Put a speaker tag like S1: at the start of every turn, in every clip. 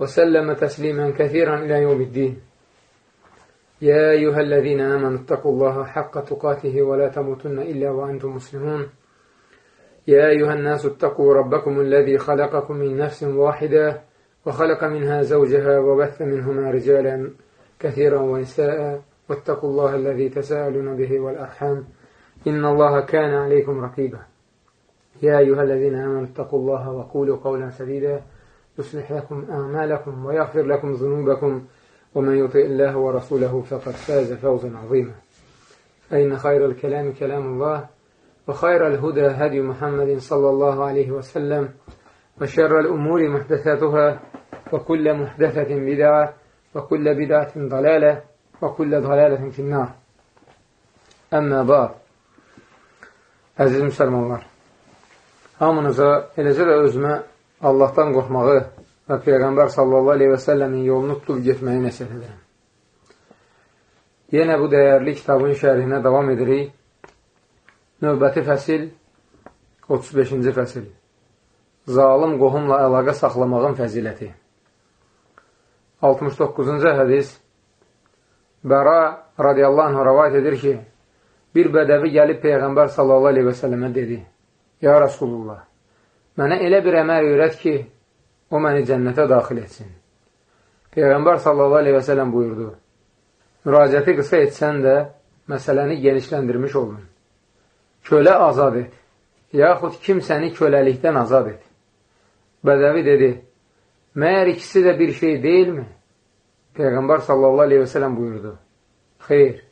S1: وسلم تسليما كثيرا إلى يوم الدين. يا أيها الذين آمنوا اتقوا الله حق تقاته ولا تموتن إلا وأنتم مسلمون. يا أيها الناس اتقوا ربكم الذي خلقكم من نفس واحدة وخلق منها زوجها وبث منهما رجالا كثيرا ونساء واتقوا الله الذي تساءلون به والأرحام. إن الله كان عليكم رقيبا. يا أيها الذين آمنوا اتقوا الله وقولوا قولا سديدا. يصلح لكم أعمالكم ويغفر لكم ذنوبكم ومن يطع الله ورسوله فقد فاز فوزا عظيما. فإن خير الكلام كلام الله وخير الهدى هدي محمد صلى الله عليه وسلم وشر الأمور محدثاتها وكل محدثة بدعة وكل بدعة ضلالة وكل ضلالة في النار. أما بعد Əziz müsəlmanlar, hamınıza, eləcə də özümə Allahdan qorxmağı və Peyğəmbər sallallahu aleyhi və səlləmin yolunu tutub getməyi nəsib edirəm. Yenə bu dəyərli kitabın şərhinə davam edirik. Növbəti fəsil 35-ci fəsil Zalim qohumla əlaqə saxlamağın fəziləti 69-cu hədis Bəra radiyallahu anh rəvayət edir ki, bir bədəvi gəlib Peyğəmbər sallallahu aleyhi və səlləmə dedi, Ya Rasulullah, mənə elə bir əməl öyrət ki, o məni cənnətə daxil etsin. Peyğəmbər sallallahu aleyhi və səlləm buyurdu, müraciəti qısa etsən də, məsələni genişləndirmiş olun. Kölə azad et, yaxud kimsəni köləlikdən azad et. Bədəvi dedi, məyər ikisi də bir şey deyilmi? Peyğəmbər sallallahu aleyhi və sələm buyurdu, xeyr,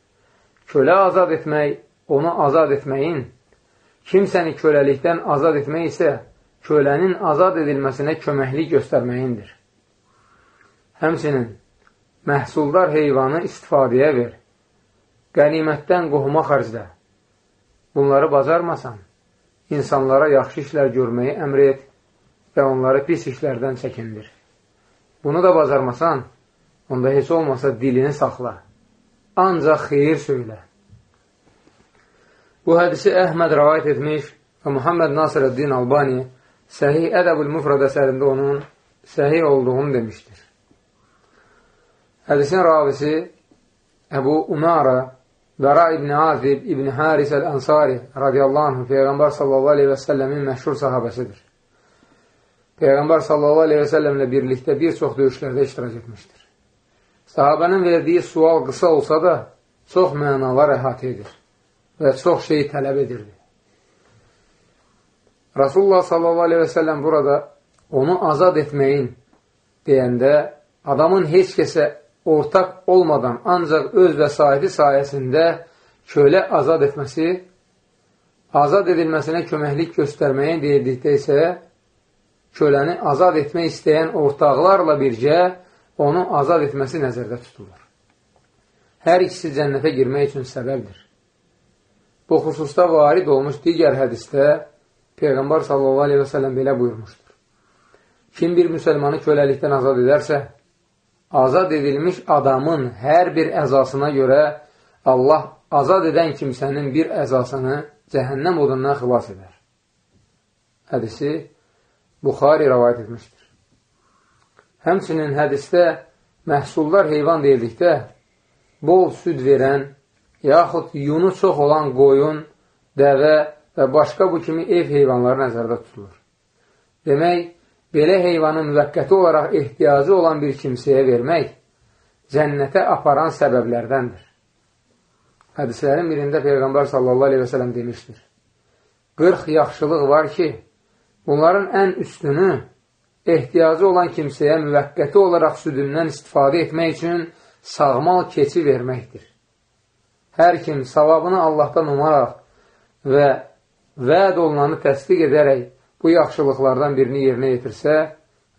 S1: kölə azad etmək, onu azad etməyin, kimsəni köləlikdən azad etmək isə kölənin azad edilməsinə köməklik göstərməyindir. Həmsinin, məhsuldar heyvanı istifadəyə ver, qənimətdən qohuma xərclə. Bunları bacarmasan, insanlara yaxşı işlər görməyi əmr et və onları pis işlərdən çəkindir. Bunu da bacarmasan, onda heç olmasa dilini saxla. Ancaq xeyir söylə. Bu hədisi Əhməd rəvayət etmiş və Muhammed Nasirəddin Albani Səhih Ədəbül Müfrad əsərində onun səhih olduğunu demişdir. Hədisin ravisi Əbu Umara Bəra İbn Azib İbn Haris Əl-Ənsari radiyallahu anh Peyğəmbər sallallahu aleyhi və səlləmin məşhur sahabəsidir. Peyğəmbər sallallahu aleyhi və səlləmlə birlikdə bir çox döyüşlərdə iştirak etmişdir. Sahabənin verdiyi sual qısa olsa da çox mənalar əhatə edir və çox şey tələb edirdi. Rasulullah səlləm burada onu azad etməyin deyəndə adamın heç kəsə ortaq olmadan ancaq öz vəsaiti sayəsində kölə azad etməsi, azad edilməsinə köməklik göstərməyin deyildikdə isə köləni azad etmək istəyən ortaqlarla birgə onu azad etməsi nəzərdə tutulur. Hər ikisi cənnətə girmək üçün səbəbdir. Bu xüsusda varid olmuş digər hədistə Peyğəmbər sallallahu aleyhi və sələm belə buyurmuşdur. Kim bir müsəlmanı köləlikdən azad edərsə, azad edilmiş adamın hər bir əzasına görə Allah azad edən kimsənin bir əzasını cəhənnəm odundan xilas edər. Hədisi Buxari rəvayət etmişdir. Həmçinin hədisdə məhsuldar heyvan deyildikdə bol süd verən, yaxud yunu çox olan qoyun, dəvə və başqa bu kimi ev heyvanları nəzərdə tutulur. Demək, belə heyvanı müvəqqəti olaraq ehtiyacı olan bir kimsəyə vermək cənnətə aparan səbəblərdəndir. Hədislərin birində Peyğəmbər sallallahu aleyhi və sələm demişdir. 40 yaxşılıq var ki, bunların ən üstünü ehtiyacı olan kimsəyə müvəqqəti olaraq südündən istifadə etmək üçün sağmal keçi verməkdir. Hər kim savabını Allahdan umaraq və vəd olunanı təsdiq edərək bu yaxşılıqlardan birini yerinə yetirsə,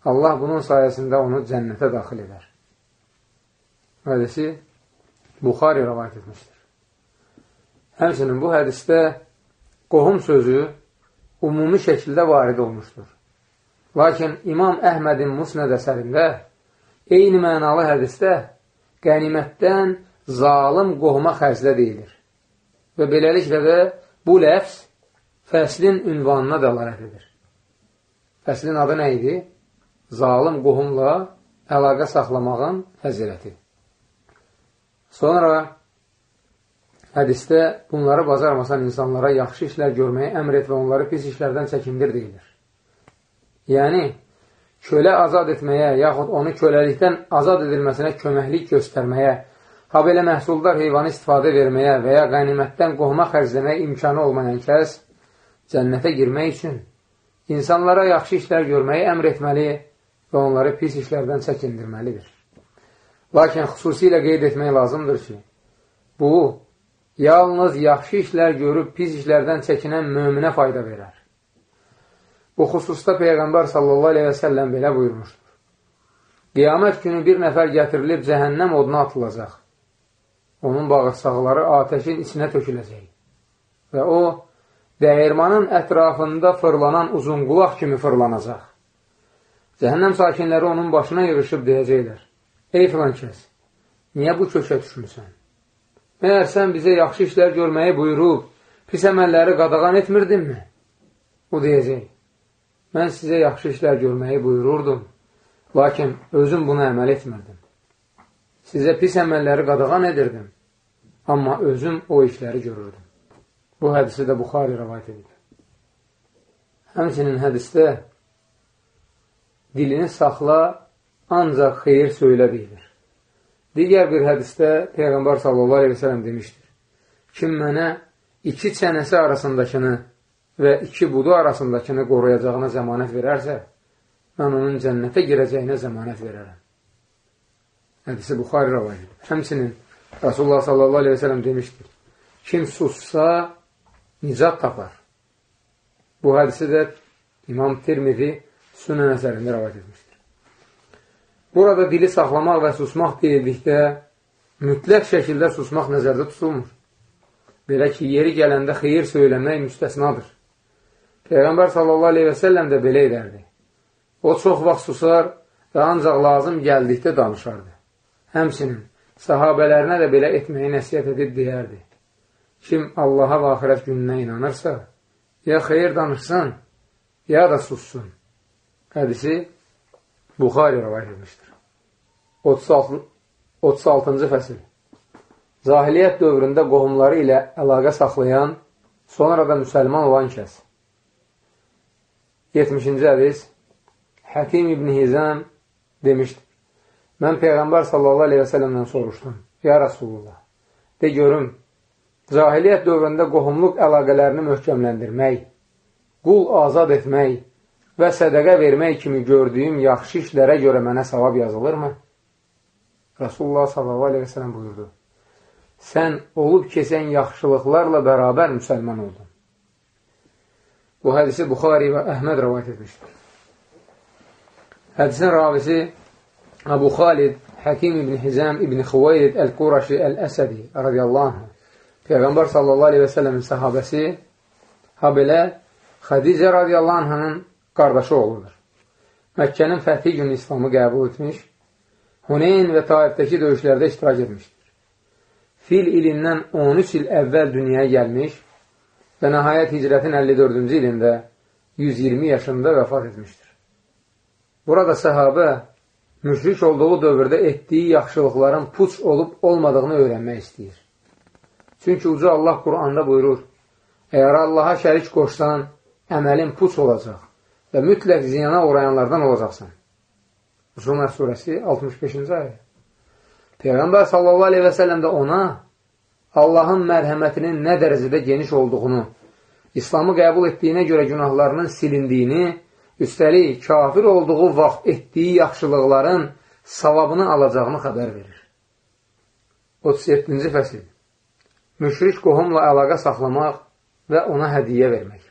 S1: Allah bunun sayəsində onu cənnətə daxil edər. hədisi Buxari rəvayət etmişdir. Həmçinin bu hədisdə qohum sözü umumi şəkildə varid olmuşdur. Lakin İmam Əhmədin Musnəd əsərində eyni mənalı hədisdə qənimətdən zalım qohuma xərclə deyilir. Və beləliklə də bu ləfs fəslin ünvanına dəlalət edir. Fəslin adı nə idi? Zalım qohumla əlaqə saxlamağın fəziləti. Sonra hədisdə bunları bacarmasan insanlara yaxşı işlər görməyi əmr et və onları pis işlərdən çəkindir deyilir. Yəni, kölə azad etməyə, yaxud onu köləlikdən azad edilməsinə köməklik göstərməyə, ha belə məhsuldar heyvanı istifadə verməyə və ya qənimətdən qohuma xərcləməyə imkanı olmayan kəs cənnətə girmək üçün insanlara yaxşı işlər görməyi əmr etməli və onları pis işlərdən çəkindirməlidir. Lakin xüsusilə qeyd etmək lazımdır ki, bu, yalnız yaxşı işlər görüb pis işlərdən çəkinən möminə fayda verər. Bu xüsusda Peyğəmbər sallallahu aleyhi və səlləm belə buyurmuşdur. Qiyamət günü bir nəfər gətirilib cəhənnəm oduna atılacaq. Onun bağırsaqları atəşin içinə töküləcək. Və o, dəyirmanın ətrafında fırlanan uzun qulaq kimi fırlanacaq. Cəhənnəm sakinləri onun başına yığışıb deyəcəklər. Ey filan kəs, niyə bu köşə düşmüsən? Məyər sən bizə yaxşı işlər görməyi buyurub, pis əməlləri qadağan etmirdinmi? O deyəcək, mən sizə yaxşı işlər görməyi buyururdum, lakin özüm buna əməl etmirdim. Sizə pis əməlləri qadağan edirdim, amma özüm o işləri görürdüm. Bu hədisi də Buxari rəvayət edir. Həmçinin hədisdə dilini saxla ancaq xeyir söylə deyilir. Digər bir hədisdə Peyğəmbər sallallahu aleyhi ve sellem demişdir. Kim mənə iki çənəsi arasındakını və iki budu arasındakını qoruyacağına zəmanət verərsə, mən onun cənnətə girəcəyinə zəmanət verərəm. Hədisi Buxari rəvayət. Həmsinin Rasulullah sallallahu aleyhi ve sellem demişdir. Kim sussa, nicat tapar. Bu hədisi də İmam Tirmidhi Sünən əsərində rəvayət etmişdir. Burada dili saxlamaq və susmaq deyildikdə mütləq şəkildə susmaq nəzərdə tutulmur. Belə ki, yeri gələndə xeyir söyləmək müstəsnadır. Peyğəmbər sallallahu aleyhi və səlləm də belə edərdi. O çox vaxt susar və ancaq lazım gəldikdə danışardı. Həmsinin sahabələrinə də belə etməyi nəsiyyət edib deyərdi. Kim Allaha və axirət gününə inanırsa, ya xeyir danışsın, ya da sussun. Hədisi Buxari rəvayət etmişdir. 36, 36-cı fəsil Cahiliyyət dövründə qohumları ilə əlaqə saxlayan, sonra da müsəlman olan kəs. 70-ci hədis Həkim İbn Hizam demişdir. Mən Peyğəmbər sallallahu aleyhi və sələmdən soruşdum. Ya Rasulullah, de görüm, cahiliyyət dövründə qohumluq əlaqələrini möhkəmləndirmək, qul azad etmək, və sədəqə vermək kimi gördüyüm yaxşı işlərə görə mənə savab yazılırmı? Rasulullah s.a.v. buyurdu. Sən olub kesən yaxşılıqlarla bərabər müsəlman oldun. Bu hədisi Buxari və Əhməd rəvayət etmişdir. Hədisin ravisi Əbu Xalid Həkim ibn Hizam ibn Xüveylid Əl-Quraşi Əl-Əsədi radiyallahu anh Peyğəmbər sallallahu aleyhi və sələmin səhabəsi ha belə Xədicə radiyallahu anhının qardaşı oğludur. Məkkənin fəthi günü İslamı qəbul etmiş, Huneyn və Taifdəki döyüşlərdə iştirak etmişdir. Fil ilindən 13 il əvvəl dünyaya gəlmiş və nəhayət hicrətin 54-cü ilində 120 yaşında vəfat etmişdir. Burada səhabə müşrik olduğu dövrdə etdiyi yaxşılıqların puç olub olmadığını öyrənmək istəyir. Çünki uca Allah Quranda buyurur, əgər Allaha şərik qoşsan, əməlin puç olacaq və mütləq ziyana uğrayanlardan olacaqsan. Zumər surəsi 65-ci ayə. Peyğəmbər sallallahu aleyhi və səlləm də ona Allahın mərhəmətinin nə dərəcədə geniş olduğunu, İslamı qəbul etdiyinə görə günahlarının silindiyini, üstəlik kafir olduğu vaxt etdiyi yaxşılıqların savabını alacağını xəbər verir. 37-ci fəsil Müşrik qohumla əlaqə saxlamaq və ona hədiyyə vermək.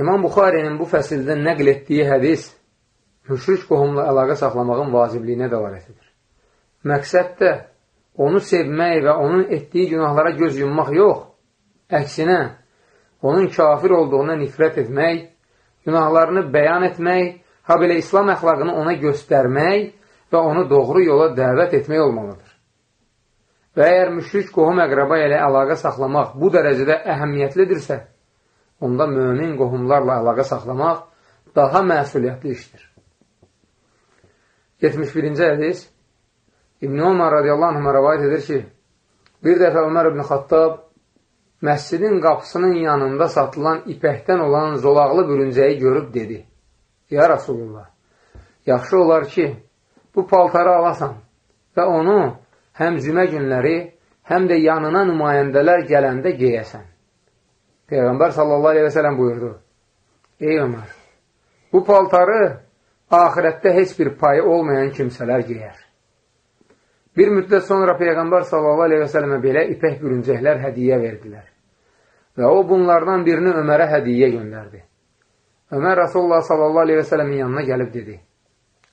S1: İmam Buxarinin bu fəsildə nəql etdiyi hədis müşrik qohumla əlaqə saxlamağın vacibliyinə dəlalət edir. məqsəd də onu sevmək və onun etdiyi günahlara göz yummaq yox, əksinə, onun kafir olduğuna nifrət etmək, günahlarını bəyan etmək, ha belə İslam əxlaqını ona göstərmək və onu doğru yola dəvət etmək olmalıdır. Və əgər müşrik qohum əqraba ilə əlaqə saxlamaq bu dərəcədə əhəmiyyətlidirsə, onda mömin qohumlarla əlaqə saxlamaq daha məsuliyyətli işdir. 71-ci hədis İbn Umar radiyallahu anhümə rəvayət edir ki, bir dəfə Ömər ibn Xattab məscidin qapısının yanında satılan ipəkdən olan zolaqlı bürüncəyi görüb dedi, Ya Rasulullah, yaxşı olar ki, bu paltarı alasan və onu həm cümə günləri, həm də yanına nümayəndələr gələndə geyəsən. Peyğəmbər sallallahu aleyhi və sələm buyurdu, Ey Ömər, bu paltarı ahirətdə heç bir payı olmayan kimsələr geyər. Bir müddət sonra Peyğəmbər sallallahu aleyhi və sələmə belə ipək bürüncəklər hədiyyə verdilər. Və o bunlardan birini Ömərə hədiyyə göndərdi. Ömər Rasulullah sallallahu aleyhi və sələmin yanına gəlib dedi,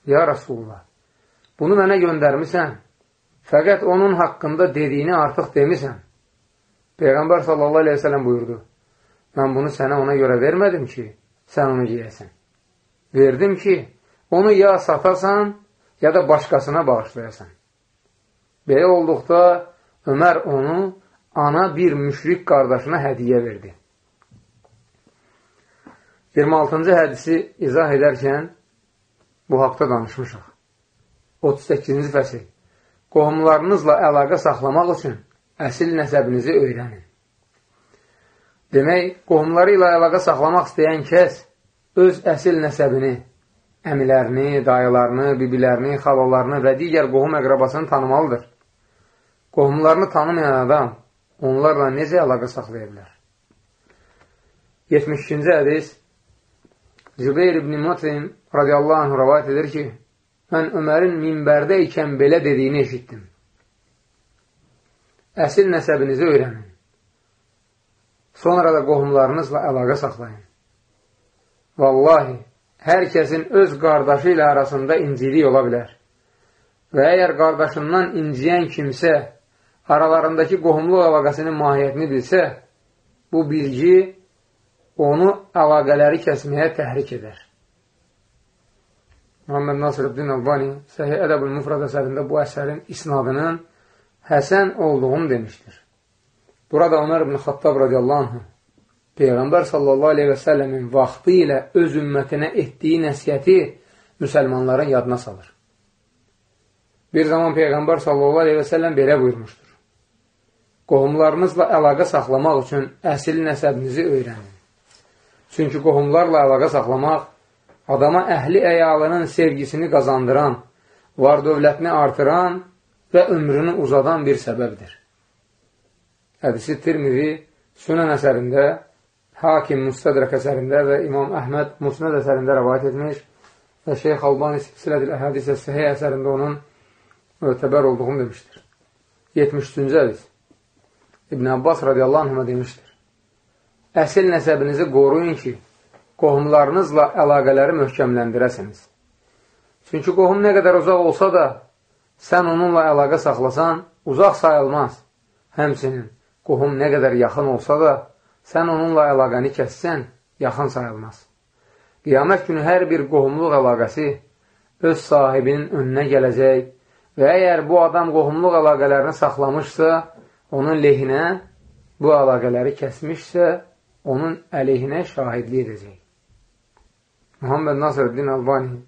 S1: Ya Rasulullah, bunu mənə göndərmisən, fəqət onun haqqında dediyini artıq demisən. Peyğəmbər sallallahu aleyhi və sələm buyurdu, mən bunu sənə ona görə vermədim ki, sən onu giyəsən. Verdim ki, onu ya satasan, ya da başqasına bağışlayasan. Belə olduqda Ömər onu ana bir müşrik qardaşına hədiyyə verdi. 26-cı hədisi izah edərkən bu haqda danışmışıq. 38-ci fəsil Qohumlarınızla əlaqə saxlamaq üçün əsil nəsəbinizi öyrənin. Demək, qohumları ilə əlaqə saxlamaq istəyən kəs öz əsil nəsəbini, əmilərini, dayılarını, bibilərini, xalalarını və digər qohum əqrabasını tanımalıdır. Qohumlarını tanımayan adam onlarla necə əlaqə saxlaya bilər? 72-ci hədis Zübeyir ibn Mutrim radiyallahu anh rəvayət edir ki, mən Ömərin minbərdə ikən belə dediyini eşitdim. Əsil nəsəbinizi öyrənin. Sonra da qohumlarınızla əlaqə saxlayın. Vallahi, hər kəsin öz qardaşı ilə arasında incilik ola bilər. Və əgər qardaşından inciyən kimsə aralarındakı qohumluq əlaqəsinin mahiyyətini bilsə, bu bilgi onu əlaqələri kəsməyə təhrik edər. Muhammed Nasırıddin Albani Səhih Ədəbül Mufrad əsərində bu əsərin isnadının həsən olduğunu demişdir. Burada Ömər ibn Xattab radiyallahu anh Peyğəmbər sallallahu aleyhi və səlləmin vaxtı ilə öz ümmətinə etdiyi nəsiyyəti müsəlmanların yadına salır. Bir zaman Peyğəmbər sallallahu aleyhi və səlləm belə buyurmuşdur. Qohumlarınızla əlaqə saxlamaq üçün əsil nəsəbinizi öyrənin. Çünki qohumlarla əlaqə saxlamaq adama əhli əyalının sevgisini qazandıran, var dövlətini artıran və ömrünü uzadan bir səbəbdir. Hədisi Tirmizi Sünən əsərində, Hakim Mustadrək əsərində və İmam Əhməd Musnad əsərində rəvayət etmiş və Şeyx Albani Silədil Əhədisə Səhiyyə əsərində onun mötəbər olduğunu demişdir. 73-cü hədis İbn Abbas radiyallahu anhına demişdir. Əsil nəsəbinizi qoruyun ki, qohumlarınızla əlaqələri möhkəmləndirəsiniz. Çünki qohum nə qədər uzaq olsa da, sən onunla əlaqə saxlasan, uzaq sayılmaz. Həmsinin, qohum nə qədər yaxın olsa da, sən onunla əlaqəni kəssən, yaxın sayılmaz. Qiyamət günü hər bir qohumluq əlaqəsi öz sahibinin önünə gələcək və əgər bu adam qohumluq əlaqələrini saxlamışsa, onun lehinə bu əlaqələri kəsmişsə, onun əleyhinə şahidlik edəcək. Muhammed Nasrəddin Albani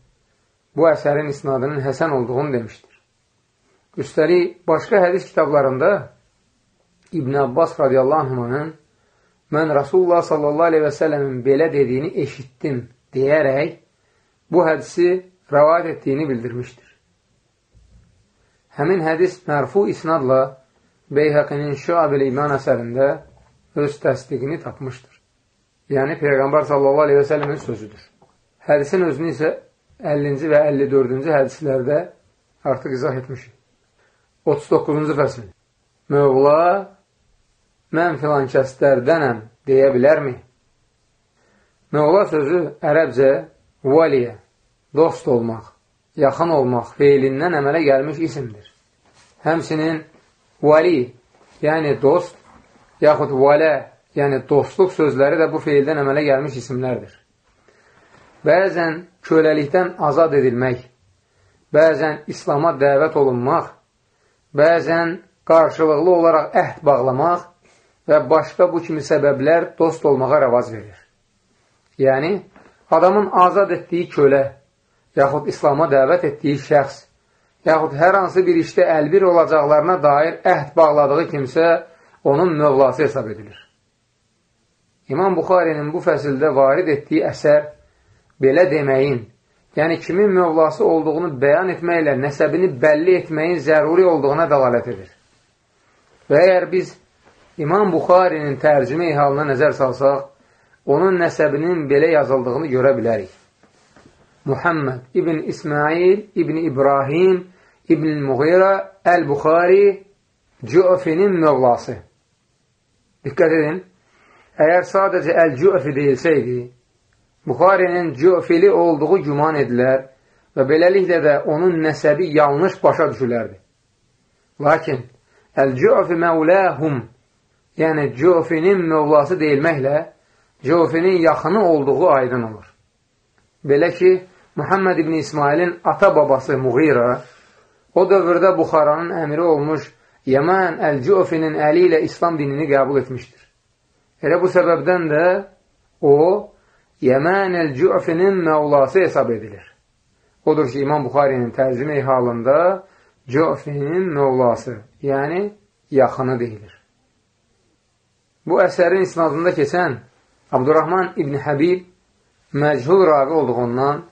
S1: bu əsərin isnadının həsən olduğunu demişdir. Üstəlik, başqa hədis kitablarında İbn Abbas radiyallahu anhumanın mən Rasulullah sallallahu aleyhi və sələmin belə dediyini eşitdim deyərək bu hədisi rəvayət etdiyini bildirmişdir. Həmin hədis mərfu isnadla Beyhəqinin Şuab-ül İman əsərində öz təsdiqini tapmışdır. Yəni, Peyğəmbər sallallahu aleyhi və sələmin sözüdür. Hədisin özünü isə 50-ci və 54-cü hədislərdə artıq izah etmişik. 39-cu fəsil Mövla, mən filan kəslərdənəm deyə bilərmi? Mövla sözü ərəbcə valiyə, dost olmaq, yaxın olmaq feilindən əmələ gəlmiş isimdir. həmsinin vəli, yəni dost, yaxud vələ, yəni dostluq sözləri də bu feildən əmələ gəlmiş isimlərdir. Bəzən köləlikdən azad edilmək, bəzən İslama dəvət olunmaq, bəzən qarşılıqlı olaraq əhd bağlamaq və başqa bu kimi səbəblər dost olmağa rəvaz verir. Yəni, adamın azad etdiyi kölə, yaxud İslama dəvət etdiyi şəxs, yaxud hər hansı bir işdə əlbir olacaqlarına dair əhd bağladığı kimsə onun mövlası hesab edilir. İmam Buxarinin bu fəsildə varid etdiyi əsər belə deməyin, yəni kimin mövlası olduğunu bəyan etməklə nəsəbini bəlli etməyin zəruri olduğuna dəlalət edir. Və əgər biz İmam Buxarinin tərcümə halına nəzər salsaq, onun nəsəbinin belə yazıldığını görə bilərik. Muhammed ibn İsmail ibn İbrahim ibn Muğira Əl-Buxari Cüofinin mövlası. Diqqət edin, əgər sadəcə Əl-Cüofi deyilsəydi, Buxarinin Cüofili olduğu güman edilər və beləliklə də onun nəsəbi yanlış başa düşülərdi. Lakin Əl-Cüofi məuləhum, yəni Cüofinin mövlası deyilməklə Cəvfinin yaxını olduğu aydın olur. Belə ki, Muhammed ibn İsmailin ata-babası Muğira o dövrdə Buxaranın əmiri olmuş Yəmən Əl-Cəvfinin əli ilə İslam dinini qəbul etmişdir. Elə bu səbəbdən də o, Yəmən Əl-Cəvfinin məvlası hesab edilir. Odur ki, İmam Buxarinin tərcümə halında Cəvfinin məvlası, yəni yaxını deyilir. Bu əsərin isnadında keçən Abdurrahman İbn Həbib məchul ravi olduğundan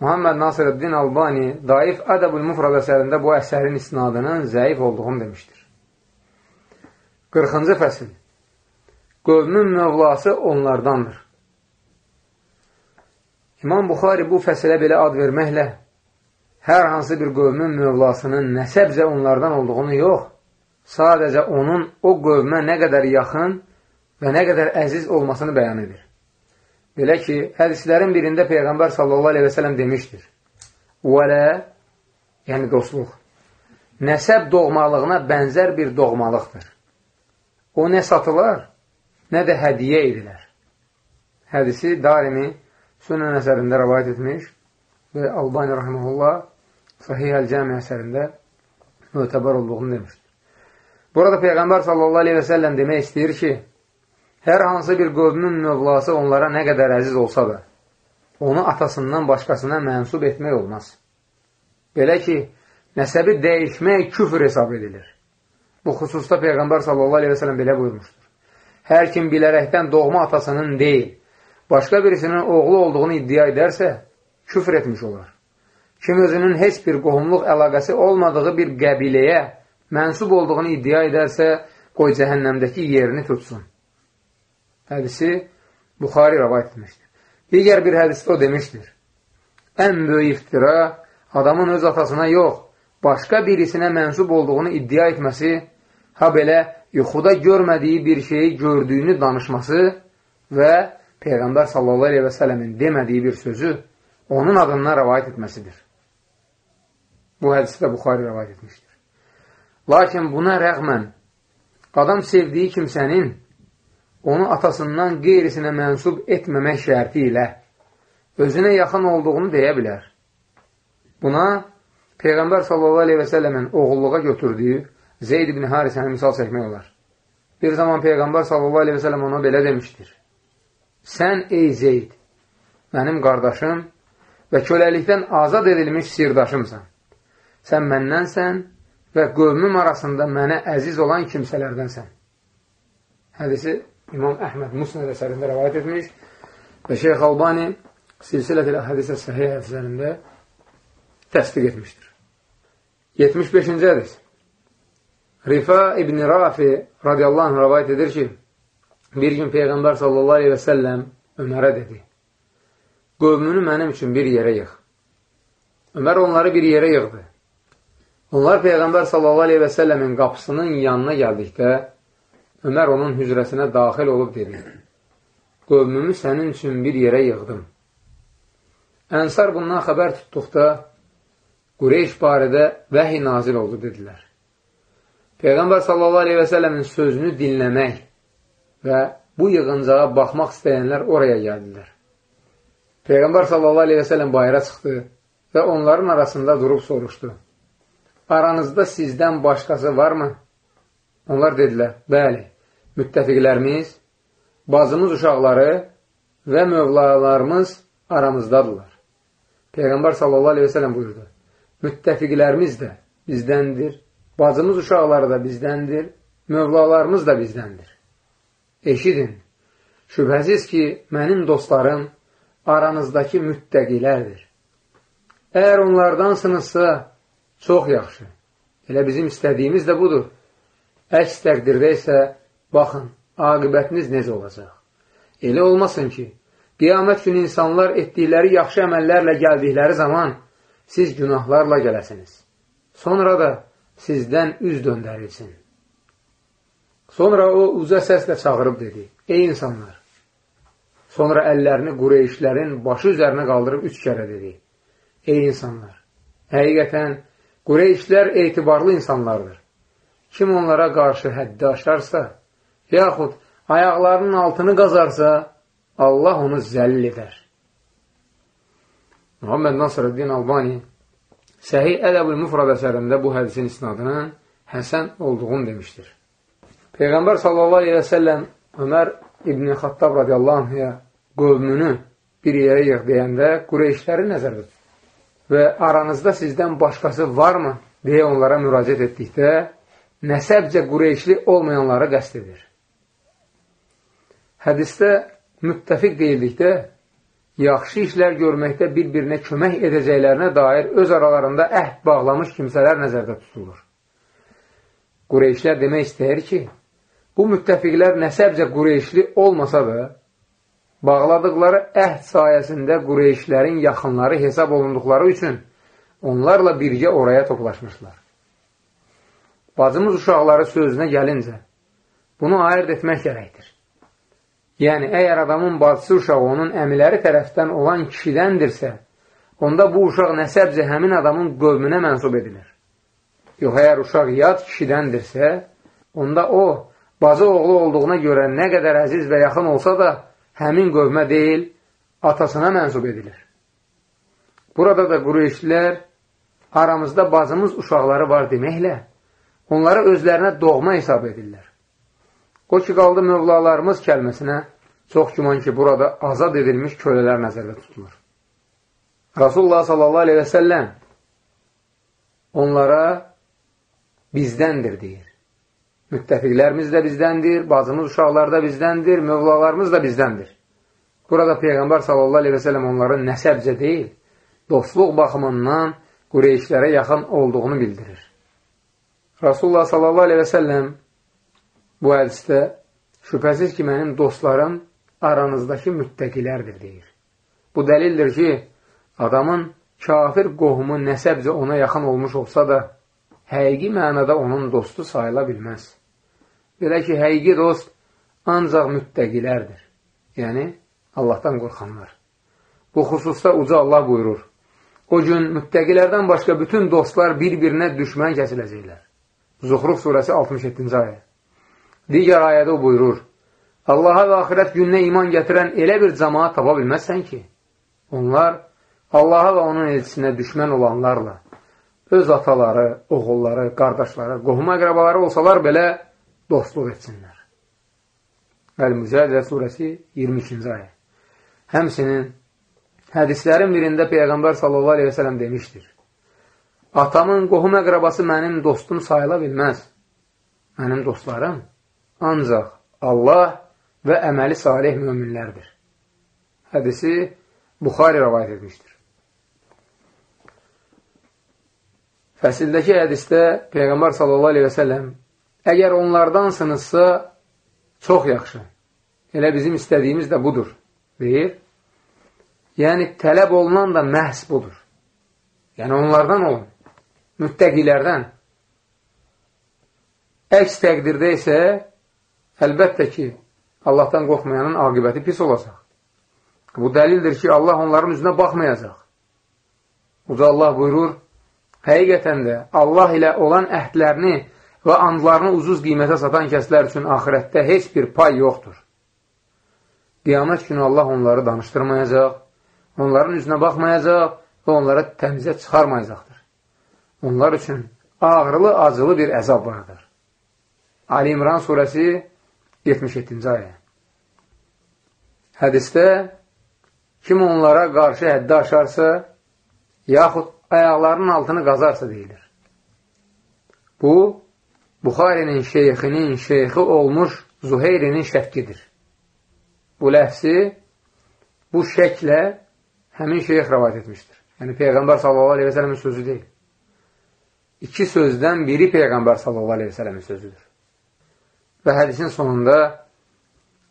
S1: Muhammed Nasirəddin Albani Daif Ədəbül Mufrad əsərində bu əsərin isnadının zəif olduğunu demişdir. 40-cı fəsil Qövmün mövlası onlardandır. İmam Buxari bu fəsilə belə ad verməklə hər hansı bir qövmün mövlasının nəsəbcə onlardan olduğunu yox, sadəcə onun o qövmə nə qədər yaxın və nə qədər əziz olmasını bəyan edir. Belə ki, hədislərin birində Peyğəmbər sallallahu aleyhi və sələm demişdir. Vələ, yəni dostluq, nəsəb doğmalığına bənzər bir doğmalıqdır. O nə satılar, nə də hədiyə edilər. Hədisi Darimi Sünnən əsərində rəvayət etmiş və Albani Rahimullah Sahih Əl-Cəmi əsərində mötəbər olduğunu demişdir. Burada Peyğəmbər sallallahu aleyhi və səlləm demək istəyir ki, Hər hansı bir qövmün mövlası onlara nə qədər əziz olsa da, onu atasından başqasına mənsub etmək olmaz. Belə ki, nəsəbi dəyişmək küfür hesab edilir. Bu xüsusda Peyğəmbər sallallahu aleyhi və sələm belə buyurmuşdur. Hər kim bilərəkdən doğma atasının deyil, başqa birisinin oğlu olduğunu iddia edərsə, küfr etmiş olar. Kim özünün heç bir qohumluq əlaqəsi olmadığı bir qəbiləyə mənsub olduğunu iddia edərsə, qoy cəhənnəmdəki yerini tutsun. Hədisi Buxari rəvayət etmişdir. Digər bir hədisdə o demişdir. Ən böyük iftira adamın öz atasına yox, başqa birisinə mənsub olduğunu iddia etməsi, ha belə yuxuda görmədiyi bir şeyi gördüyünü danışması və Peyğəmbər sallallahu aleyhi və sələmin demədiyi bir sözü onun adından rəvayət etməsidir. Bu hədisi də Buxari rəvayət etmişdir. Lakin buna rəğmən adam sevdiyi kimsənin onu atasından qeyrisinə mənsub etməmək şərti ilə özünə yaxın olduğunu deyə bilər. Buna Peyğəmbər sallallahu aleyhi və səlləmin oğulluğa götürdüyü Zeyd ibn Harisəni misal çəkmək olar. Bir zaman Peyğəmbər sallallahu aleyhi və səlləm ona belə demişdir. Sən ey Zeyd, mənim qardaşım və köləlikdən azad edilmiş sirdaşımsan. Sən məndənsən və qövmüm arasında mənə əziz olan kimsələrdənsən. Hədisi İmam Əhməd Musnəd əsərində rəvayət etmiş və Şeyx Albani silsilə-til hədisə səhiyyə əsərində təsdiq etmişdir. 75-ci hədis Rifa ibn Rafi radiyallahu anh rəvayət edir ki, bir gün Peyğəmbər sallallahu aleyhi və səlləm Ömərə dedi, qövmünü mənim üçün bir yerə yığ. Ömər onları bir yerə yığdı. Onlar Peyğəmbər sallallahu aleyhi və səlləmin qapısının yanına gəldikdə, Ömər onun hücrəsinə daxil olub dedi, qövmümü sənin üçün bir yerə yığdım. Ənsar bundan xəbər tutduqda, Qureyş barədə vəhi nazil oldu, dedilər. Peyğəmbər sallallahu aleyhi və səlləmin sözünü dinləmək və bu yığıncağa baxmaq istəyənlər oraya gəldilər. Peyğəmbər sallallahu aleyhi və səlləm bayıra çıxdı və onların arasında durub soruşdu. Aranızda sizdən başqası varmı? Onlar dedilər, bəli, müttəfiqlərimiz, bazımız uşaqları və mövlalarımız aramızdadırlar. Peyğəmbər sallallahu aleyhi və sələm buyurdu, müttəfiqlərimiz də bizdəndir, bacımız uşaqları da bizdəndir, mövlalarımız da bizdəndir. Eşidin, şübhəsiz ki, mənim dostlarım aranızdakı müttəqilərdir. Əgər onlardansınızsa, çox yaxşı. Elə bizim istədiyimiz də budur. Əks təqdirdə isə, baxın, aqibətiniz necə olacaq? Elə olmasın ki, qiyamət günü insanlar etdikləri yaxşı əməllərlə gəldikləri zaman siz günahlarla gələsiniz. Sonra da sizdən üz döndərilsin. Sonra o uca səslə çağırıb dedi, ey insanlar! Sonra əllərini Qureyşlərin başı üzərinə qaldırıb üç kərə dedi, ey insanlar! Həqiqətən, Qureyşlər etibarlı insanlardır. Kim onlara qarşı həddi aşarsa, yaxud ayaqlarının altını qazarsa, Allah onu zəllil edər. Muhammed Nasrəddin Albani Səhih Ədəbül Müfrad əsərində bu hədisin isnadının həsən olduğunu demişdir. Peyğəmbər sallallahu aleyhi və səlləm Ömər İbn-i Xattab radiyallahu anhya qövmünü bir yerə yığ deyəndə Qureyşləri nəzərdə tutdu. Və aranızda sizdən başqası varmı? deyə onlara müraciət etdikdə nəsəbcə Qureyşli olmayanları qəst edir. Hədisdə müttəfiq deyildikdə yaxşı işlər görməkdə bir-birinə kömək edəcəklərinə dair öz aralarında əhd bağlamış kimsələr nəzərdə tutulur. Qureyşlər demək istəyir ki, bu müttəfiqlər nəsəbcə Qureyşli olmasa da, bağladıqları əhd sayəsində Qureyşlərin yaxınları hesab olunduqları üçün onlarla birgə oraya toplaşmışlar. Bacımız uşaqları sözünə gəlincə, bunu ayırt etmək gərəkdir. Yəni, əgər adamın bacısı uşağı onun əmiləri tərəfdən olan kişidəndirsə, onda bu uşaq nəsəbcə həmin adamın qövmünə mənsub edilir. Yox, əgər uşaq yad kişidəndirsə, onda o, bacı oğlu olduğuna görə nə qədər əziz və yaxın olsa da, həmin qövmə deyil, atasına mənsub edilir. Burada da Qureyşlilər aramızda bacımız uşaqları var deməklə, onları özlərinə doğma hesab edirlər. O ki, qaldı mövlalarımız kəlməsinə, çox güman ki, burada azad edilmiş kölələr nəzərdə tutulur. Rasulullah sallallahu aleyhi və səlləm onlara bizdəndir deyir. Müttəfiqlərimiz də bizdəndir, bacımız uşaqlar da bizdəndir, mövlalarımız da bizdəndir. Burada Peyğəmbər sallallahu aleyhi və səlləm onların nəsəbcə deyil, dostluq baxımından Qureyşlərə yaxın olduğunu bildirir. Rasulullah sallallahu aleyhi və səlləm Bu hədisdə şübhəsiz ki, mənim dostlarım aranızdakı müttəqilərdir, deyir. Bu dəlildir ki, adamın kafir qohumu nəsəbcə ona yaxın olmuş olsa da, həqiqi mənada onun dostu sayıla bilməz. Belə ki, həqiqi dost ancaq müttəqilərdir. Yəni, Allahdan qorxanlar. Bu xüsusda uca Allah buyurur. O gün müttəqilərdən başqa bütün dostlar bir-birinə düşmən kəsiləcəklər. Zuxruq surəsi 67-ci ayə. Digər ayədə o buyurur, Allaha və axirət gününə iman gətirən elə bir cəmaat tapa bilməzsən ki, onlar Allaha və onun elçisinə düşmən olanlarla öz ataları, oğulları, qardaşları, qohum əqrabaları olsalar belə dostluq etsinlər. Əl-Mücədə surəsi 22-ci ayə. Həmsinin hədislərin birində Peyğəmbər sallallahu aleyhi və sələm demişdir. Atamın qohum əqrabası mənim dostum sayıla bilməz. Mənim dostlarım ancaq Allah və əməli salih möminlərdir. Hədisi Buxari rəvayət etmişdir. Fəsildəki hədisdə Peyğəmbər sallallahu aleyhi və səlləm əgər onlardansınızsa çox yaxşı. Elə bizim istədiyimiz də budur, deyir. Yəni, tələb olunan da məhz budur. Yəni, onlardan olun, müttəqilərdən. Əks təqdirdə isə Əlbəttə ki, Allahdan qorxmayanın aqibəti pis olacaq. Bu dəlildir ki, Allah onların üzünə baxmayacaq. Uca Allah buyurur, həqiqətən də Allah ilə olan əhdlərini və andlarını ucuz qiymətə satan kəslər üçün axirətdə heç bir pay yoxdur. Qiyamət günü Allah onları danışdırmayacaq, onların üzünə baxmayacaq və onlara təmizə çıxarmayacaqdır. Onlar üçün ağrılı, acılı bir əzab vardır. Ali İmran surəsi 77-ci ayə. Hədistə kim onlara qarşı həddi aşarsa, yaxud ayaqlarının altını qazarsa deyilir. Bu, Buxarinin şeyxinin şeyxi olmuş Zuheyrinin şəkkidir. Bu ləfsi bu şəklə həmin şeyx rəvat etmişdir. Yəni, Peyğəmbər sallallahu aleyhi və sələmin sözü deyil. İki sözdən biri Peyğəmbər sallallahu aleyhi və sələmin sözüdür. Və hədisin sonunda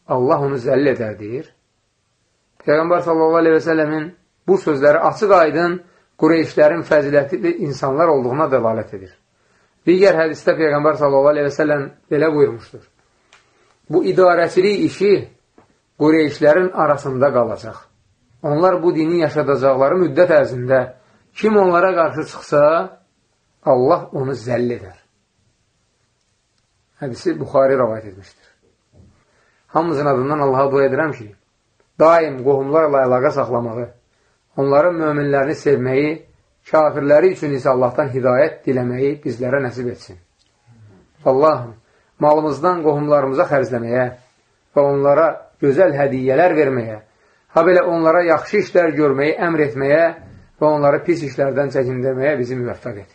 S1: Allah onu zəll edər deyir. Peyğəmbər sallallahu aleyhi və sələmin bu sözləri açıq aydın Qureyşlərin fəzilətli insanlar olduğuna dəlalət edir. Digər hədisdə Peyğəmbər səlləm belə buyurmuşdur. Bu idarəçilik işi Qureyşlərin arasında qalacaq. Onlar bu dini yaşadacaqları müddət ərzində kim onlara qarşı çıxsa, Allah onu zəll edər. Hədisi Buxari rəvayət etmişdir. Hamımızın adından Allaha dua edirəm ki, daim qohumlarla əlaqə saxlamağı, onların möminlərini sevməyi, kafirləri üçün isə Allahdan hidayət diləməyi bizlərə nəsib etsin. Allahım, malımızdan qohumlarımıza xərcləməyə və onlara gözəl hədiyyələr verməyə, ha belə onlara yaxşı işlər görməyi əmr etməyə və onları pis işlərdən çəkindirməyə bizi müvəffəq et.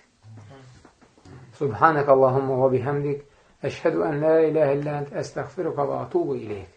S1: Subhanək Allahumma və bihamdik, əşhədu ən la iləhə illə ənt əstəxfiruqa və atubu iləyik.